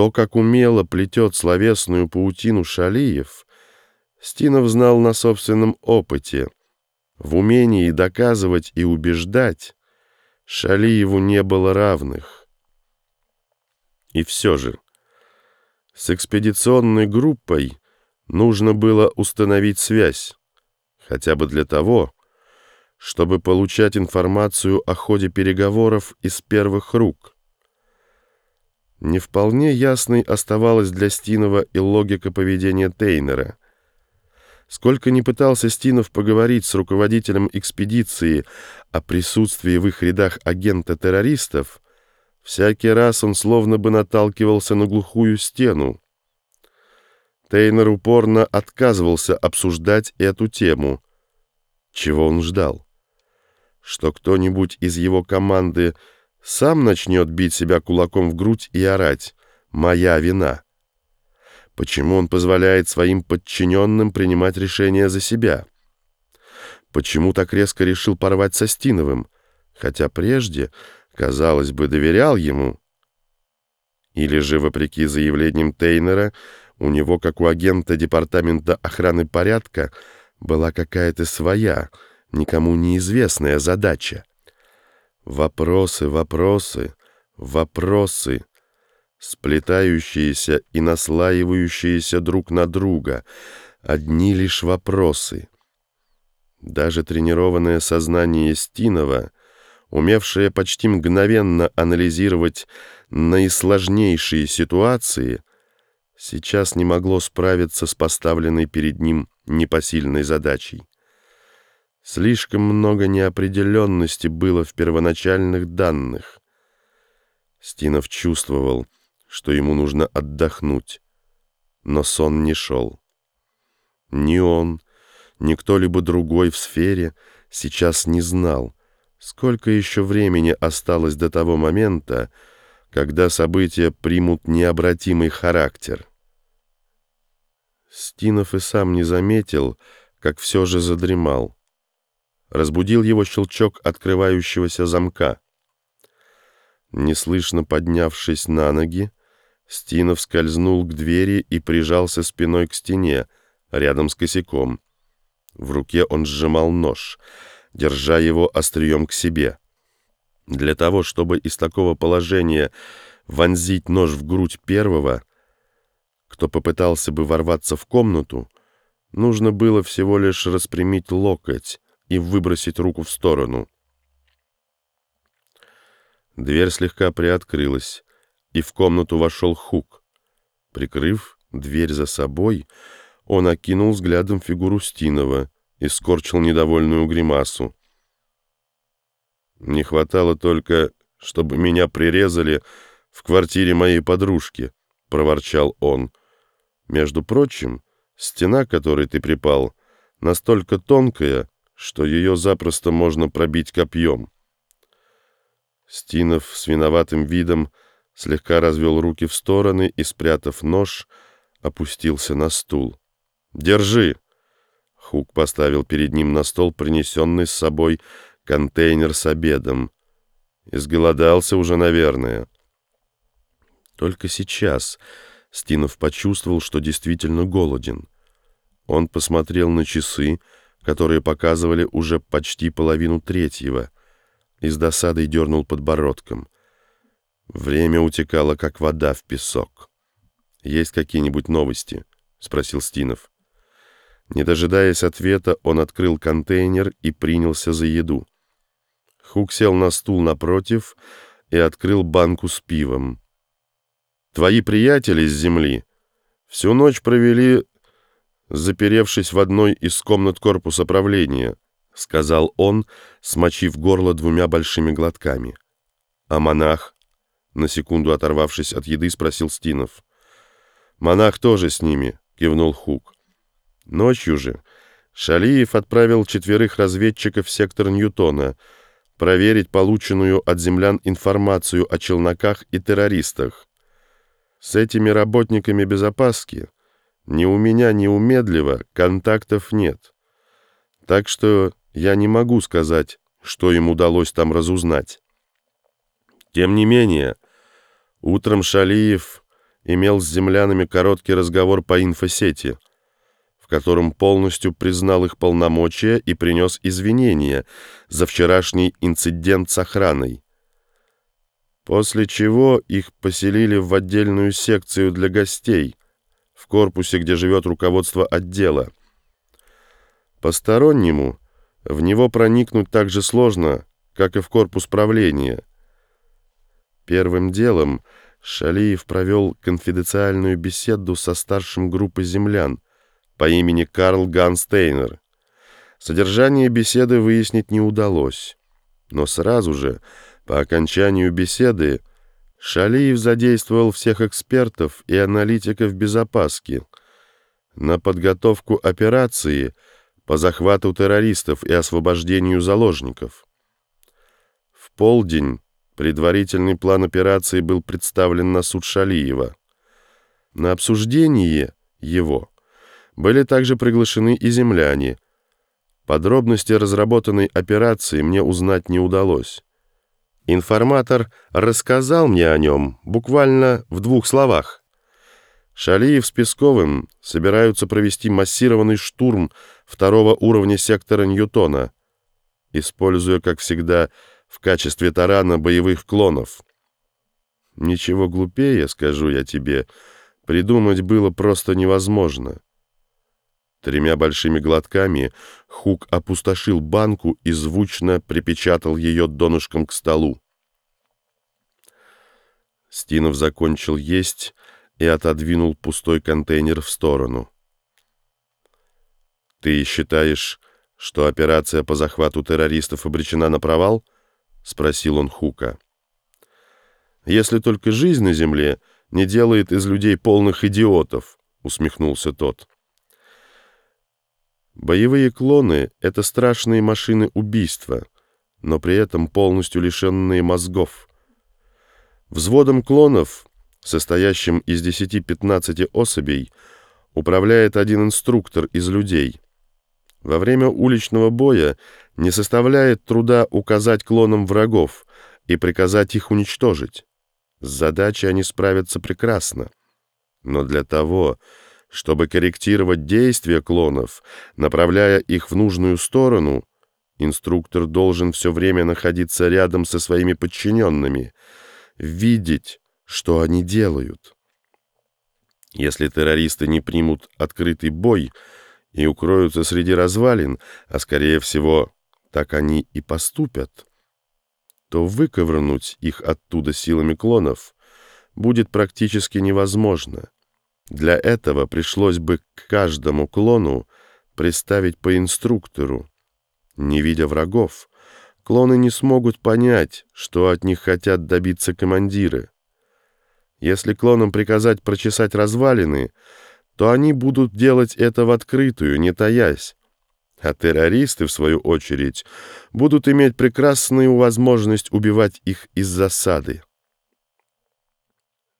То, как умело плетет словесную паутину Шалиев, Стинов знал на собственном опыте. В умении доказывать и убеждать Шалиеву не было равных. И все же, с экспедиционной группой нужно было установить связь, хотя бы для того, чтобы получать информацию о ходе переговоров из первых рук. Не вполне ясной оставалась для Стинова и логика поведения Тейнера. Сколько ни пытался Стинов поговорить с руководителем экспедиции о присутствии в их рядах агента-террористов, всякий раз он словно бы наталкивался на глухую стену. Тейнер упорно отказывался обсуждать эту тему. Чего он ждал? Что кто-нибудь из его команды сам начнет бить себя кулаком в грудь и орать «Моя вина». Почему он позволяет своим подчиненным принимать решения за себя? Почему так резко решил порвать со Стиновым, хотя прежде, казалось бы, доверял ему? Или же, вопреки заявлениям Тейнера, у него, как у агента Департамента охраны порядка, была какая-то своя, никому неизвестная задача? Вопросы, вопросы, вопросы, сплетающиеся и наслаивающиеся друг на друга, одни лишь вопросы. Даже тренированное сознание Стинова, умевшее почти мгновенно анализировать наисложнейшие ситуации, сейчас не могло справиться с поставленной перед ним непосильной задачей. Слишком много неопределенности было в первоначальных данных. Стинов чувствовал, что ему нужно отдохнуть, но сон не шел. Ни он, ни кто-либо другой в сфере сейчас не знал, сколько еще времени осталось до того момента, когда события примут необратимый характер. Стинов и сам не заметил, как все же задремал разбудил его щелчок открывающегося замка. Неслышно поднявшись на ноги, Стинов скользнул к двери и прижался спиной к стене, рядом с косяком. В руке он сжимал нож, держа его острием к себе. Для того, чтобы из такого положения вонзить нож в грудь первого, кто попытался бы ворваться в комнату, нужно было всего лишь распрямить локоть, и выбросить руку в сторону. Дверь слегка приоткрылась, и в комнату вошел Хук. Прикрыв дверь за собой, он окинул взглядом фигуру Стинова и скорчил недовольную гримасу. «Не хватало только, чтобы меня прирезали в квартире моей подружки», — проворчал он. «Между прочим, стена, которой ты припал, настолько тонкая, что ее запросто можно пробить копьем. Стинов с виноватым видом слегка развел руки в стороны и, спрятав нож, опустился на стул. «Держи!» Хук поставил перед ним на стол принесенный с собой контейнер с обедом. Изголодался уже, наверное. Только сейчас Стинов почувствовал, что действительно голоден. Он посмотрел на часы, которые показывали уже почти половину третьего, и с досадой дернул подбородком. Время утекало, как вода в песок. «Есть какие-нибудь новости?» — спросил Стинов. Не дожидаясь ответа, он открыл контейнер и принялся за еду. Хук сел на стул напротив и открыл банку с пивом. «Твои приятели с земли всю ночь провели заперевшись в одной из комнат корпуса правления», — сказал он, смочив горло двумя большими глотками. «А монах?» — на секунду оторвавшись от еды, спросил Стинов. «Монах тоже с ними», — кивнул Хук. Ночью же Шалиев отправил четверых разведчиков в сектор Ньютона проверить полученную от землян информацию о челноках и террористах. С этими работниками безопаски ни у меня, ни у Медлева контактов нет. Так что я не могу сказать, что им удалось там разузнать. Тем не менее, утром Шалиев имел с землянами короткий разговор по инфосети, в котором полностью признал их полномочия и принес извинения за вчерашний инцидент с охраной. После чего их поселили в отдельную секцию для гостей, корпусе, где живет руководство отдела. Постороннему в него проникнуть так же сложно, как и в корпус правления. Первым делом Шалиев провел конфиденциальную беседу со старшим группы землян по имени Карл Ганстейнер. Содержание беседы выяснить не удалось, но сразу же, по окончанию беседы, Шалиев задействовал всех экспертов и аналитиков безопаски на подготовку операции по захвату террористов и освобождению заложников. В полдень предварительный план операции был представлен на суд Шалиева. На обсуждение его были также приглашены и земляне. Подробности разработанной операции мне узнать не удалось. Информатор рассказал мне о нем буквально в двух словах. Шалиев с Песковым собираются провести массированный штурм второго уровня сектора Ньютона, используя, как всегда, в качестве тарана боевых клонов. Ничего глупее, скажу я тебе, придумать было просто невозможно. Тремя большими глотками Хук опустошил банку и звучно припечатал ее донышком к столу. Стинов закончил есть и отодвинул пустой контейнер в сторону. «Ты считаешь, что операция по захвату террористов обречена на провал?» — спросил он Хука. «Если только жизнь на Земле не делает из людей полных идиотов», — усмехнулся тот. Боевые клоны — это страшные машины убийства, но при этом полностью лишенные мозгов. Взводом клонов, состоящим из 10-15 особей, управляет один инструктор из людей. Во время уличного боя не составляет труда указать клонам врагов и приказать их уничтожить. С задачей они справятся прекрасно. Но для того, чтобы корректировать действия клонов, направляя их в нужную сторону, инструктор должен все время находиться рядом со своими подчиненными, видеть, что они делают. Если террористы не примут открытый бой и укроются среди развалин, а скорее всего так они и поступят, то выковырнуть их оттуда силами клонов будет практически невозможно. Для этого пришлось бы к каждому клону приставить по инструктору. Не видя врагов, клоны не смогут понять, что от них хотят добиться командиры. Если клонам приказать прочесать развалины, то они будут делать это в открытую, не таясь. А террористы, в свою очередь, будут иметь прекрасную возможность убивать их из засады.